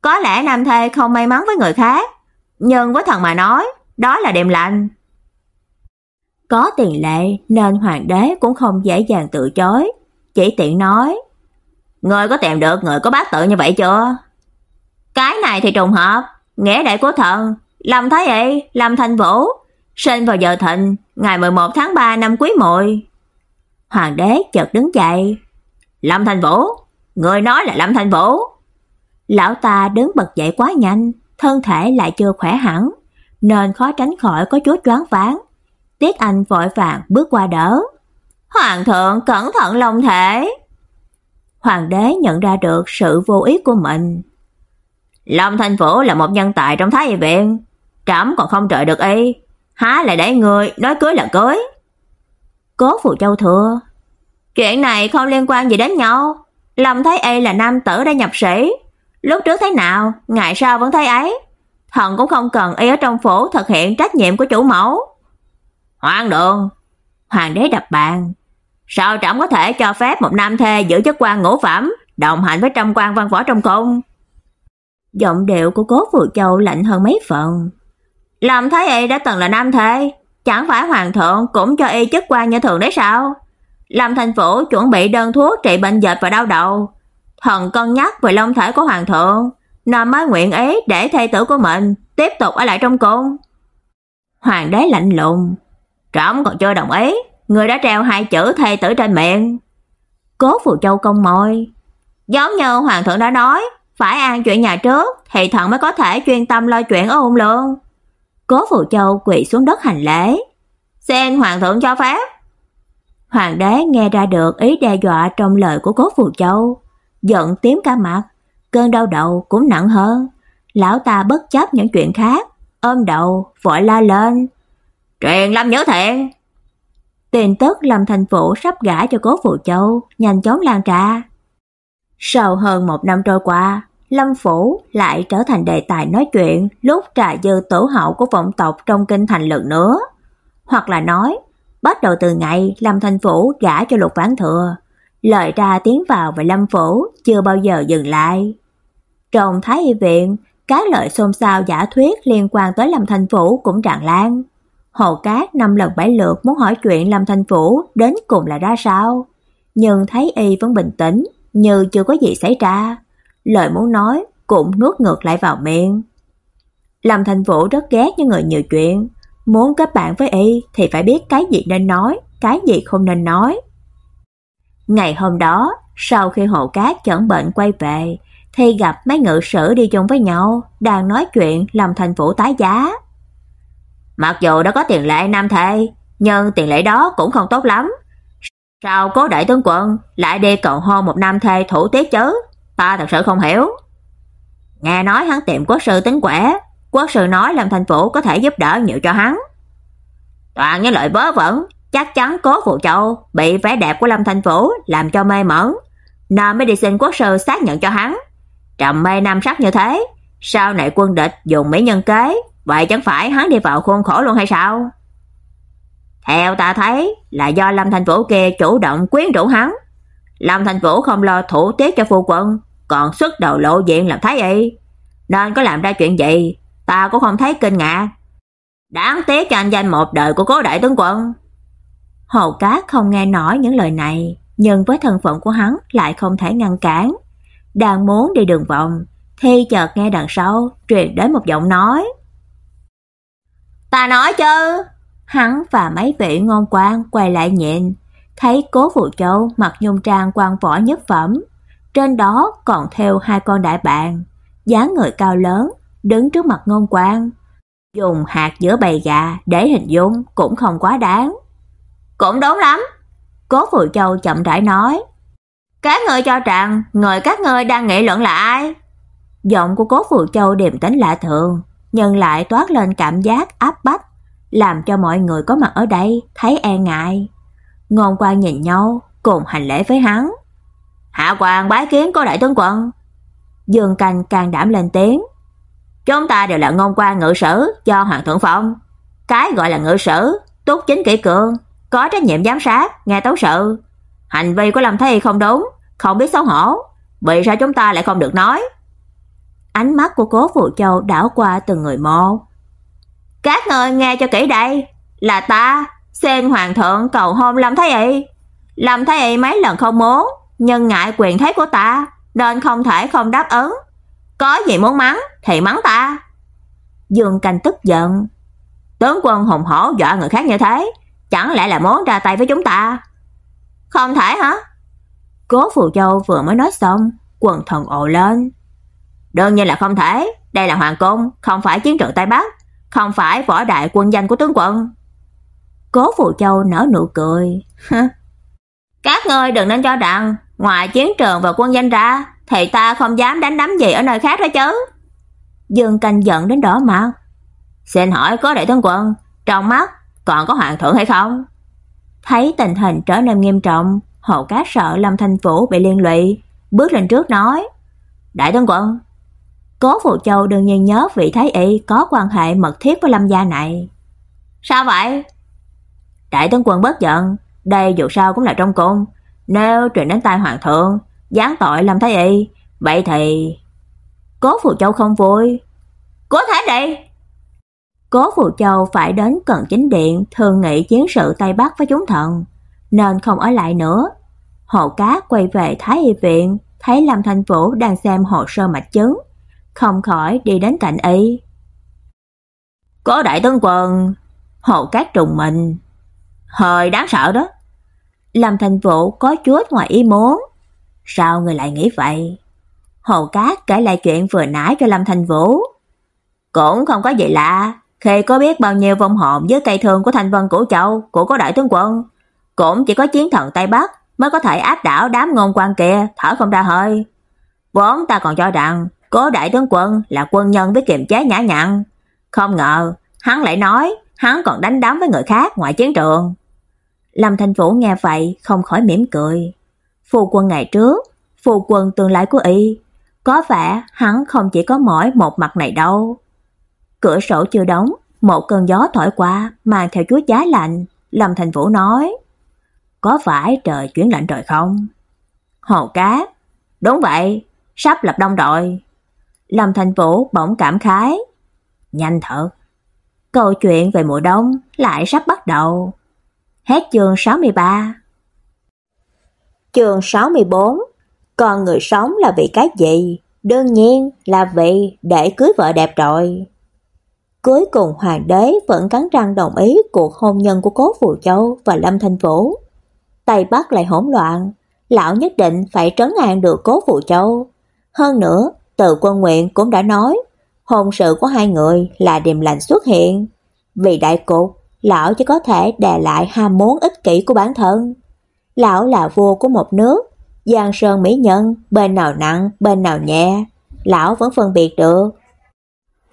Có lẽ nam thê không may mắn với người khác, nhưng với thần mà nói, đó là điểm lành. Có tiền lệ nên hoàng đế cũng không dễ dàng từ chối, chỉ tiện nói: người có tìm được người có bát tự như vậy chưa?" Cái này thì trùng hợp, nghĩa đại của thần, Lâm Thái Y, Lâm Thanh Vũ, sinh vào giờ thịnh, ngày 11 tháng 3 năm Quý Mùi. Hoàng đế chợt đứng dậy. Lâm Thanh Vũ, người nói là Lâm Thanh Vũ. Lão ta đứng bật dậy quá nhanh, thân thể lại chưa khỏe hẳn, nên khó tránh khỏi có chút choáng váng. Tiết Anh vội vàng bước qua đỡ. Hoàng thượng cẩn thận lòng thể. Hoàng đế nhận ra được sự vô ý của mình. Lâm Thanh Vũ là một nhân tài trong Thái Y viện, trẫm còn không trợ được y, há lại để người nói cưới là cưới. Cố Phù Châu thừa chuyện này không liên quan gì đến nhau, Lâm thấy y là nam tử đã nhập sĩ, lúc trước thế nào, ngày sau vẫn thấy ấy, thần cũng không cần y ở trong phủ thực hiện trách nhiệm của chủ mẫu. Hoàng đường, hoàng đế đập bàn, sao trẫm có thể cho phép một nam thê giữ chức quan ngũ phẩm, đồng hành với trăm quan văn võ trong cung? Giọng điệu của Cố Phù Châu lạnh hơn mấy phần. Làm thấy y đã từng là nam thế, chẳng phải hoàng thượng cũng cho y chức quan như thường đấy sao? Làm thành phủ chuẩn bị đơn thuốc trị bệnh dệt và đau đầu. Thần cân nhắc về long thể của hoàng thượng, nên mới nguyện ý để thê tử của mình tiếp tục ở lại trong cung. Hoàng đế lạnh lùng, trẫm còn chưa đồng ý, người đã treo hai chữ thê tử trên miệng. Cố Phù Châu công môi, giống như hoàng thượng đã nói, phải an chuyện nhà trước thì thần mới có thể chuyên tâm lo chuyện ở hôn lương. Cố Phù Châu quỳ xuống đất hành lễ. Xin hoàng thượng cho phép. Hoàng đế nghe ra được ý đe dọa trong lời của Cố Phù Châu, giận tím cả mặt, cơn đau đầu cũng nặng hơn. Lão ta bất chấp những chuyện khác, ôm đầu vội la lên. "Truyền Lâm nhớ thiện!" Tin tức Lâm Thành Vũ sắp gả cho Cố Phù Châu nhanh chóng lan ra. Sau hơn một năm trôi qua, Lâm Phủ lại trở thành đề tài nói chuyện lúc trà dư tổ hậu của vọng tộc trong kinh thành lần nữa. Hoặc là nói, bắt đầu từ ngày Lâm Thành Phủ gả cho Lục Vãn Thừa, lời ra tiếng vào về Lâm Phủ chưa bao giờ dừng lại. Trong Thái Y Viện, các lời xôn xao giả thuyết liên quan tới Lâm Thành Phủ cũng tràn lan. Hồ Cát năm lần bảy lượt muốn hỏi chuyện Lâm Thành Phủ đến cùng là ra sao, nhưng thái y vẫn bình tĩnh, như chưa có gì xảy ra lời muốn nói cũng nuốt ngược lại vào miệng. Lâm Thành Vũ rất ghét những người nhiều chuyện, muốn kết bạn với y thì phải biết cái gì nên nói, cái gì không nên nói. Ngày hôm đó, sau khi hộ cát chẩn bệnh quay về, thì gặp mấy ngự sử đi chung với nhau, đang nói chuyện Lâm Thành Vũ tái giá. Mặc dù đã có tiền lệ nam thê, nhưng tiền lệ đó cũng không tốt lắm. Sao cố đại tướng quân lại đi cầu hôn một nam thê thủ tiết chứ? Ta thật sự không hiểu. Nghe nói hắn tìm quốc sư tính quẻ, quốc sư nói làm thành phủ có thể giúp đỡ nhiều cho hắn. Toàn những lời bớ vẩn, chắc chắn Cố Phụ Châu bị vẻ đẹp của Lâm Thành phủ làm cho mê mẩn, nên mới đi xin quốc sư xác nhận cho hắn. Trầm mê nam sắc như thế, sau này quân địch dùng mỹ nhân kế, vậy chẳng phải hắn đi vào khuôn khổ luôn hay sao? Theo ta thấy là do Lâm Thành Vũ kia chủ động quyến rũ hắn. Lâm Thành Vũ không lo thủ tiết cho phu quân, còn xuất đầu lộ diện làm thái y, nên có làm ra chuyện gì, ta cũng không thấy kinh ngạc. Đáng tiếc cho anh danh một đời của cố đại tướng quân. Hồ Cát không nghe nổi những lời này, nhưng với thân phận của hắn lại không thể ngăn cản. Đang muốn đi đường vòng, thì chợt nghe đằng sau truyền đến một giọng nói. "Ta nói chứ." Hắn và mấy vị ngôn quan quay lại nhìn, thấy Cố Phụ Châu mặc nhung trang quan võ nhất phẩm, trên đó còn theo hai con đại bàng, dáng người cao lớn, đứng trước mặt ngôn quan. Dùng hạt giữa bầy gà để hình dung cũng không quá đáng. Cũng đúng lắm. Cố Phụ Châu chậm rãi nói. Các người cho rằng người các ngươi đang nghĩ luận là ai? Giọng của Cố Phụ Châu điềm tĩnh lạ thường, nhưng lại toát lên cảm giác áp bách, làm cho mọi người có mặt ở đây thấy e ngại. Ngôn quan nhìn nhau, cùng hành lễ với hắn. Hạ quan bái kiến có đại tướng quân. Dương Canh càng đảm lên tiếng. Chúng ta đều là ngôn quan ngự sử do hoàng thượng phong. Cái gọi là ngự sử, túc chính kỷ cương, có trách nhiệm giám sát, nghe tấu sự. Hành vi của Lâm Thế không đúng, không biết xấu hổ, vì sao chúng ta lại không được nói? Ánh mắt của Cố Phụ Châu đảo qua từng người một. Các người nghe cho kỹ đây, là ta xem hoàng thượng cầu hôn Lâm Thái Y. Lâm Thái Y mấy lần không muốn, nhưng ngại quyền thế của ta, nên không thể không đáp ứng. Có gì muốn mắng thì mắng ta. Dương Canh tức giận. Tướng quân hùng hổ dọa người khác như thế, chẳng lẽ là muốn ra tay với chúng ta? Không thể hả? Cố Phù Châu vừa mới nói xong, quần thần ồ lên. Đương nhiên là không thể, đây là hoàng cung, không phải chiến trường Tây Bắc, không phải võ đại quân danh của tướng quân. Cố Phù Châu nở nụ cười. Các ngươi đừng nên cho rằng ngoài chiến trường và quân danh ra thì ta không dám đánh đấm gì ở nơi khác đó chứ. Dương Canh giận đến đỏ mặt. Xin hỏi có đại tướng quân, trong mắt còn có hoàng thượng hay không? Thấy tình hình trở nên nghiêm trọng, Hồ Cát sợ Lâm Thanh Vũ bị liên lụy, bước lên trước nói: "Đại tướng quân, Cố Phụ Châu đương nhiên nhớ vị thái y có quan hệ mật thiết với Lâm gia này." "Sao vậy?" Đại tướng quân bất giận, đây dù sao cũng là trong cung, nếu truyền đến tai hoàng thượng, giáng tội làm thái y, vậy thì Cố Phụ Châu không vui. "Cố Thái đi!" Cố Phù Châu phải đến cận chính điện thường nghị chiến sự Tây Bắc với chúng thần, nên không ở lại nữa. Hồ cá quay về Thái y viện, thấy Lâm Thanh Vũ đang xem hồ sơ mạch chứng, không khỏi đi đến cạnh y. Cố đại tướng quân, Hồ Cát trùng mình, hơi đáng sợ đó. Lâm thành Vũ có chút ngoài ý muốn. Sao người lại nghĩ vậy? Hồ Cát kể lại chuyện vừa nãy cho Lâm thành Vũ. Cũng không có gì lạ, khi có biết bao nhiêu vong hồn với cây thương của Thanh Vân Cổ Châu của có đại tướng quân, cũng chỉ có chiến thần Tây Bắc mới có thể áp đảo đám ngôn quan kia thở không ra hơi. Vốn ta còn cho rằng Cố đại tướng quân là quân nhân với kiềm chế nhã nhặn, không ngờ hắn lại nói hắn còn đánh đấm với người khác ngoài chiến trường. Lâm thành Vũ nghe vậy không khỏi mỉm cười. Phu quân ngày trước, phu quân tương lai của y, có vẻ hắn không chỉ có mỗi một mặt này đâu. Cửa sổ chưa đóng, một cơn gió thổi qua mang theo chút giá lạnh, Lâm Thành Vũ nói: "Có phải trời chuyển lạnh rồi không?" Hồ cá "Đúng vậy, sắp lập đông rồi." Lâm Thành Vũ bỗng cảm khái: "Nhanh thật, câu chuyện về mùa đông lại sắp bắt đầu." Hết chương 63. Chương 64. Còn người sống là vì cái gì? Đương nhiên là vì để cưới vợ đẹp rồi. Cuối cùng hoàng đế vẫn cắn răng đồng ý cuộc hôn nhân của Cố Phù Châu và Lâm Thanh Vũ. Tây Bắc lại hỗn loạn, lão nhất định phải trấn an được Cố Phù Châu. Hơn nữa, Từ Quân Nguyện cũng đã nói, hôn sự của hai người là điềm lành xuất hiện. Vì đại cục, lão chỉ có thể đè lại ham muốn ích kỷ của bản thân. Lão là vua của một nước, giang sơn mỹ nhân, bên nào nặng, bên nào nhẹ, lão vẫn phân biệt được.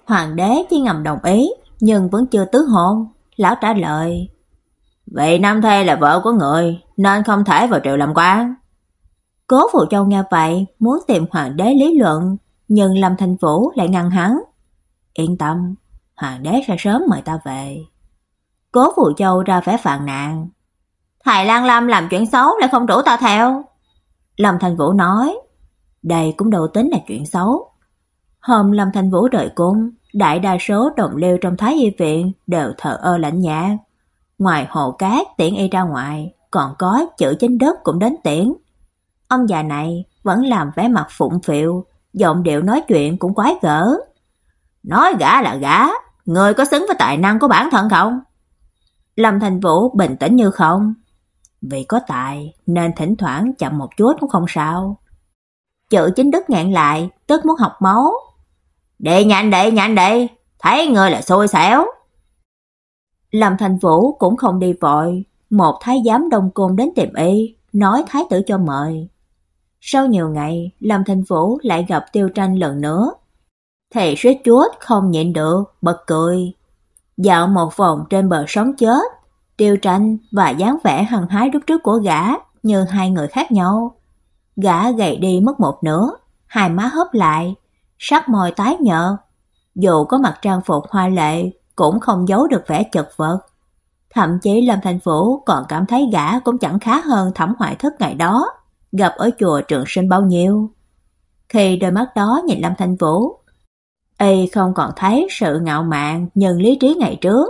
Hoàng đế chỉ ngầm đồng ý, nhưng vẫn chưa tứ hôn, lão trả lời: Vậy Nam Thê là vợ của người, nên không thể vào triều làm quan. Cố Phụ Châu nghe vậy, muốn tìm hoàng đế lý luận, nhưng Lâm Thành Vũ lại ngăn hắn. Yên tâm, hoàng đế sẽ sớm mời ta về. Cố phù Châu ra vẻ phàn nàn. thái Lan lam làm chuyện xấu lại không rủ ta theo. Lâm Thành Vũ nói, đây cũng đâu tính là chuyện xấu. Hôm Lâm Thành Vũ rời cung, đại đa số đồng liêu trong Thái Y viện đều thờ ơ lạnh nhạt. Ngoài hồ cát tiễn y ra ngoài, còn có chữ chính đất cũng đến tiễn. Ông già này vẫn làm vẻ mặt phụng phịu, giọng điệu nói chuyện cũng quái gở. Nói gã là gã, người có xứng với tài năng của bản thân không? Lâm Thành Vũ bình tĩnh như không. Vì có tài nên thỉnh thoảng chậm một chút cũng không sao. Chữ chính đức ngạn lại, tức muốn học máu. Đệ nhanh đệ nhanh đệ, thấy người là xôi xẻo. Lâm Thành Vũ cũng không đi vội, một thái giám đông côn đến tìm y, nói thái tử cho mời. Sau nhiều ngày, Lâm Thành Vũ lại gặp Tiêu Tranh lần nữa. Thầy suýt chuốt không nhịn được, bật cười. Dạo một vòng trên bờ sóng chết, Tiêu Tranh và dáng vẻ hăng hái lúc trước của gã như hai người khác nhau. Gã gầy đi mất một nửa, hai má hớp lại, sắc môi tái nhợt. Dù có mặc trang phục hoa lệ, cũng không giấu được vẻ chật vật. Thậm chí Lâm Thành Vũ còn cảm thấy gã cũng chẳng khá hơn Thẩm Hoại Thức ngày đó, gặp ở chùa Trường Sinh bao nhiêu. Khi đôi mắt đó nhìn Lâm Thành Vũ, y không còn thấy sự ngạo mạn nhân lý trí ngày trước,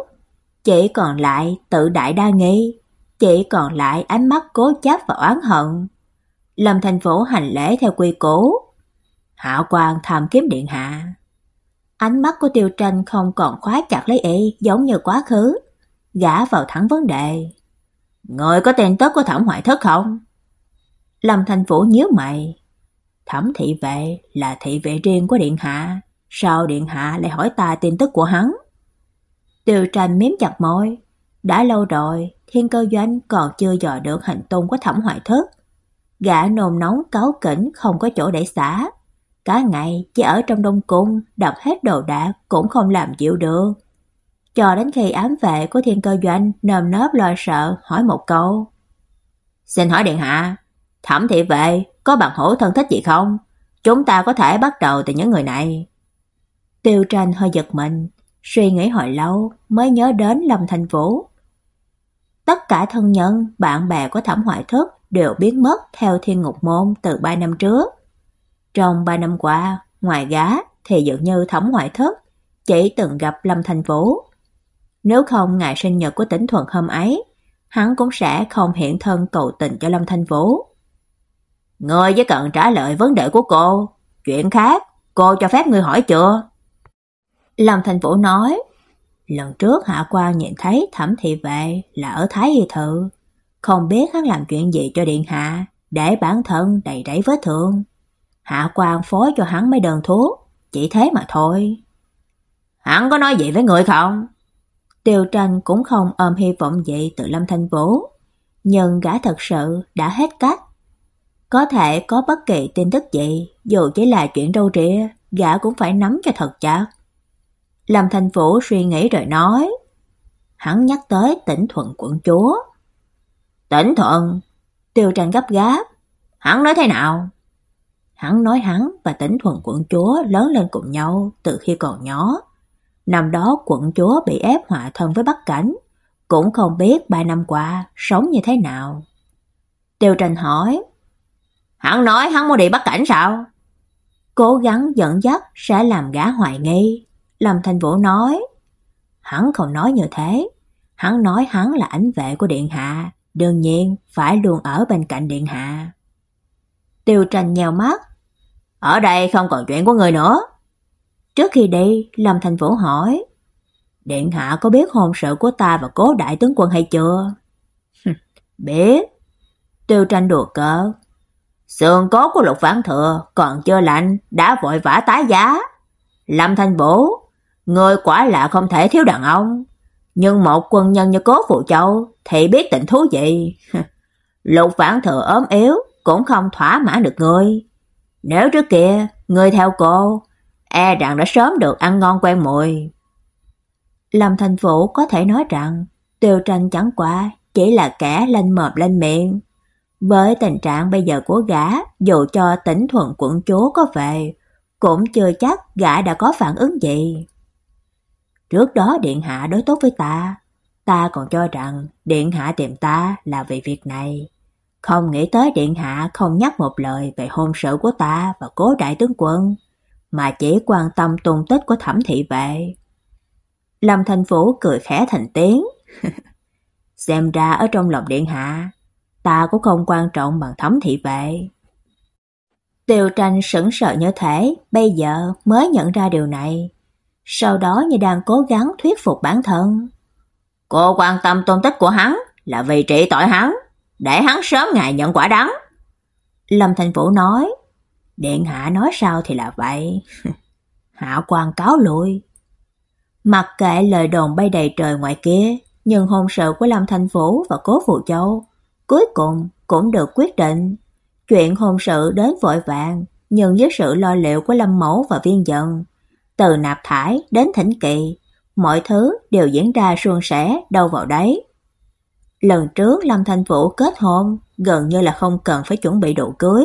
chỉ còn lại tự đại đa nghi, chỉ còn lại ánh mắt cố chấp và oán hận. Lâm Thành Vũ hành lễ theo quy củ. Hạ quan tham kiếm điện hạ. Ánh mắt của Tiêu Tranh không còn khóa chặt lấy y giống như quá khứ, gã vào thẳng vấn đề. "Ngươi có tên tức của Thẩm Hoại Thất không? Lâm Thành Vũ nhíu mày. Thẩm thị vệ là thị vệ riêng của điện hạ, sao điện hạ lại hỏi ta tin tức của hắn? Tiêu Tranh miếm chặt môi, đã lâu rồi, Thiên Cơ Doanh còn chưa dò được hành tung của Thẩm Hoại Thất. Gã nôn nóng cáu kỉnh không có chỗ để xả. Cả ngày chỉ ở trong đông cung, đập hết đồ đạc cũng không làm chịu được. Cho đến khi ám vệ của Thiên Cơ Doanh nơm nớp lo sợ hỏi một câu. Xin hỏi điện hạ, Thẩm thị vệ có bằng hữu thân thích gì không? Chúng ta có thể bắt đầu từ những người này. Tiêu Tranh hơi giật mình, suy nghĩ hồi lâu mới nhớ đến Lâm Thành Vũ. Tất cả thân nhân, bạn bè của Thẩm Hoại Thức đều biến mất theo Thiên Ngục Môn từ 3 năm trước. Trong 3 năm qua, ngoài gá thì dường như Thẩm Hoại Thức chỉ từng gặp Lâm Thành Vũ. Nếu không ngày sinh nhật của Tĩnh Thuận hôm ấy, hắn cũng sẽ không hiện thân cầu tình cho Lâm Thành Vũ. Ngươi chỉ cần trả lời vấn đề của cô, chuyện khác, cô cho phép ngươi hỏi chưa? Lâm Thành Vũ nói, lần trước Hạ Quan nhìn thấy Thẩm thị vệ là ở Thái Y thự, không biết hắn làm chuyện gì cho điện hạ, để bản thân đầy đẫy vết thương. Hạ Quan phối cho hắn mấy đơn thuốc, chỉ thế mà thôi. Hắn có nói gì với người không? Tiêu Tranh cũng không ôm hy vọng gì từ Lâm Thanh Vũ, nhưng gã thật sự đã hết cách. Có thể có bất kỳ tin tức gì, dù chỉ là chuyện râu ria, gã cũng phải nắm cho thật chắc. Lâm thành Vũ suy nghĩ rồi nói, hắn nhắc tới tỉnh Thuận quận chúa. Tỉnh Thuận? Tiêu trần gấp gáp. Hắn nói thế nào? Hắn nói hắn và tỉnh Thuận quận chúa lớn lên cùng nhau từ khi còn nhỏ. Năm đó quận chúa bị ép hòa thân với Bắc Cảnh, cũng không biết ba năm qua sống như thế nào. Tiêu trần hỏi, Hắn nói hắn muốn đi Bắc Cảnh sao? Cố gắng dẫn dắt sẽ làm gã hoài nghi. Lâm Thanh Vũ nói, hắn không nói như thế, hắn nói hắn là ảnh vệ của điện hạ, đương nhiên phải luôn ở bên cạnh điện hạ. Tiêu Tranh nhèo mắt, ở đây không còn chuyện của người nữa. Trước khi đi, Lâm Thành Vũ hỏi, Điện hạ có biết hôn sự của ta và cố đại tướng quân hay chưa? biết. Tiêu tranh đùa cợt. Sườn cốt của lục vãn thừa còn chưa lạnh, đã vội vã tái giá. Lâm thành Vũ, ngươi quả là không thể thiếu đàn ông. Nhưng một quân nhân như cố phụ châu thì biết tình thú gì. lục vãn thừa ốm yếu cũng không thỏa mãn được ngươi Nếu trước kia, ngươi theo cô, e rằng đã sớm được ăn ngon quen mùi. Lâm Thành Vũ có thể nói rằng Tiêu Tranh chẳng qua chỉ là kẻ lên mồm lên miệng. Với tình trạng bây giờ của gã, dù cho tỉnh thuận quận chúa có về, cũng chưa chắc gã đã có phản ứng gì. Trước đó điện hạ đối tốt với ta, ta còn cho rằng điện hạ tìm ta là vì việc này. Không nghĩ tới điện hạ không nhắc một lời về hôn sự của ta và cố đại tướng quân, mà chỉ quan tâm tung tích của thẩm thị vệ. Lâm Thành Phủ cười khẽ thành tiếng. Xem ra ở trong lòng điện hạ, ta cũng không quan trọng bằng thẩm thị vệ. Tiêu tranh sững sờ như thể bây giờ mới nhận ra điều này. Sau đó như đang cố gắng thuyết phục bản thân. Cô quan tâm tôn tích của hắn là vì trị tội hắn, để hắn sớm ngày nhận quả đắng. Lâm Thành Vũ nói, điện hạ nói sao thì là vậy. hạ quan cáo lui. Mặc kệ lời đồn bay đầy trời ngoài kia, nhưng hôn sự của Lâm Thành Vũ và Cố Phù Châu cuối cùng cũng được quyết định. Chuyện hôn sự đến vội vàng, nhưng với sự lo liệu của Lâm Mẫu và Viên Dận, từ nạp thải đến thỉnh kỵ, mọi thứ đều diễn ra suôn sẻ đâu vào đấy. Lần trước Lâm Thanh Vũ kết hôn, gần như là không cần phải chuẩn bị đồ cưới.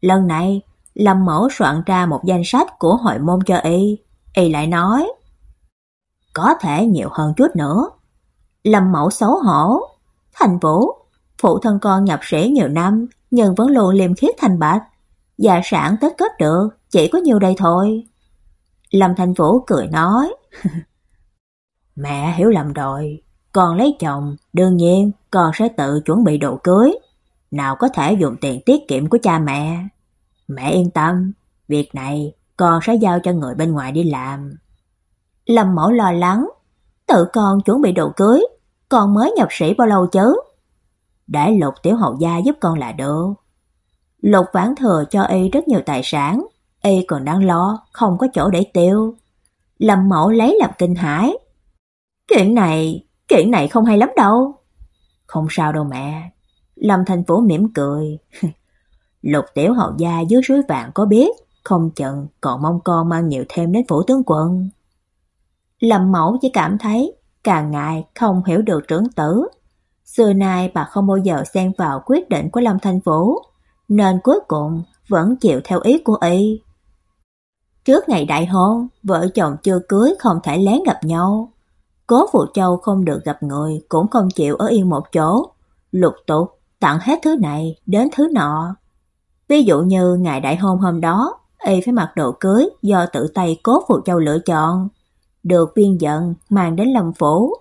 Lần này, Lâm Mẫu soạn ra một danh sách của hội môn cho y, y lại nói: "Có thể nhiều hơn chút nữa." Lâm Mẫu xấu hổ, "Thành Vũ, phụ thân con nhập sĩ nhiều năm, nhưng vẫn luôn liêm khiết thành bạch, gia sản tất kết được, chỉ có nhiêu đây thôi." Lâm Thanh Vũ cười nói: "Mẹ hiểu lầm rồi, con lấy chồng, đương nhiên con sẽ tự chuẩn bị đồ cưới, nào có thể dùng tiền tiết kiệm của cha mẹ. Mẹ yên tâm, việc này con sẽ giao cho người bên ngoài đi làm." Lâm Mẫu lo lắng, tự con chuẩn bị đồ cưới, con mới nhập sĩ bao lâu chứ? Để Lục tiểu hậu gia giúp con là được. Lục Vãn Thừa cho y rất nhiều tài sản, y còn đang lo không có chỗ để tiêu. Lâm Mẫu lấy làm kinh hãi. Chuyện này, chuyện này không hay lắm đâu. Không sao đâu mẹ. Lâm Thành Phố mỉm cười. Lục tiểu hậu gia dưới suối vàng có biết, không chừng còn mong con mang nhiều thêm đến phủ tướng quân. Lâm Mẫu chỉ cảm thấy càng ngại không hiểu được trưởng tử. Xưa nay bà không bao giờ xen vào quyết định của Lâm Thanh Vũ, nên cuối cùng vẫn chịu theo ý của y. Trước ngày đại hôn, vợ chồng chưa cưới không thể lén gặp nhau. Cố Phụ Châu không được gặp người, cũng không chịu ở yên một chỗ, lục tục tặng hết thứ này đến thứ nọ. Ví dụ như ngày đại hôn hôm đó, y phải mặc đồ cưới do tự tay Cố Phụ Châu lựa chọn, được viên giận mang đến Lâm phủ.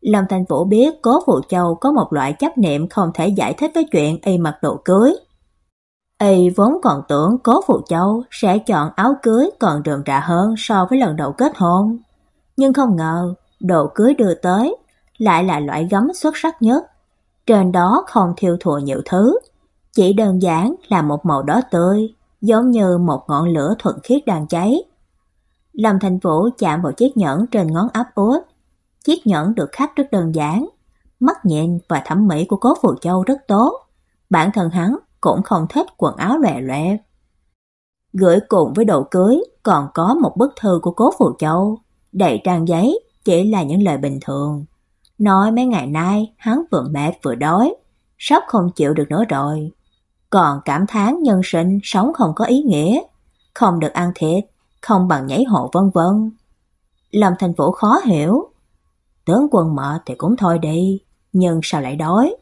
Lâm thành Vũ biết Cố Phụ Châu có một loại chấp niệm không thể giải thích với chuyện y mặc đồ cưới. Y vốn còn tưởng Cố Phụ Châu sẽ chọn áo cưới còn rườm rà hơn so với lần đầu kết hôn. Nhưng không ngờ, đồ cưới đưa tới lại là loại gấm xuất sắc nhất. Trên đó không thiêu thùa nhiều thứ, chỉ đơn giản là một màu đỏ tươi, giống như một ngọn lửa thuần khiết đang cháy. Lâm Thành Vũ chạm vào chiếc nhẫn trên ngón áp út. Chiếc nhẫn được khắc rất đơn giản, mắt nhìn và thẩm mỹ của Cố Phụ Châu rất tốt. Bản thân hắn cũng không thích quần áo lòe loẹt. Gửi cùng với đồ cưới còn có một bức thư của Cố Phù Châu, đầy trang giấy chỉ là những lời bình thường. Nói mấy ngày nay hắn vừa mệt vừa đói, sắp không chịu được nữa rồi. Còn cảm thán nhân sinh sống không có ý nghĩa, không được ăn thịt, không bằng nhảy hộ vân vân. Lâm Thành Vũ khó hiểu. Tướng quân mệt thì cũng thôi đi, nhưng sao lại đói?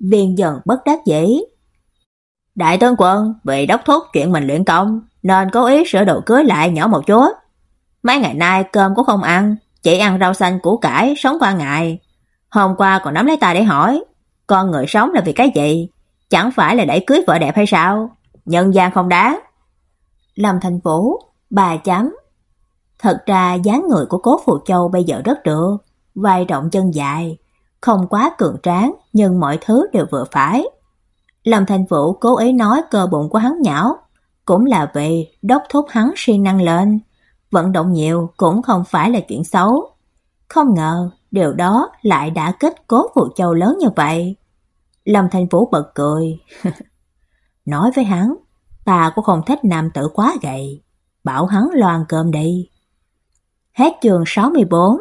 Viên dần bất đắc dĩ, Đại tướng quân bị đốc thúc chuyện mình luyện công nên cố ý sửa đồ cưới lại nhỏ một chút. Mấy ngày nay cơm cũng không ăn, chỉ ăn rau xanh củ cải sống qua ngày. Hôm qua còn nắm lấy tay để hỏi, con người sống là vì cái gì? Chẳng phải là để cưới vợ đẹp hay sao? Nhân gian không đáng. Lâm Thành Vũ, bà chấm. Thật ra dáng người của Cố Phù Châu bây giờ rất được, vai rộng chân dài, không quá cường tráng nhưng mọi thứ đều vừa phải. Lâm Thành Vũ cố ý nói cơ bụng của hắn nhão, cũng là vì đốc thúc hắn siêng năng lên, vận động nhiều cũng không phải là chuyện xấu. Không ngờ, điều đó lại đã kết cố phụ châu lớn như vậy. Lâm Thành Vũ bật cười. nói với hắn, ta cũng không thích nam tử quá gầy, bảo hắn loan cơm đi. Hết chương 64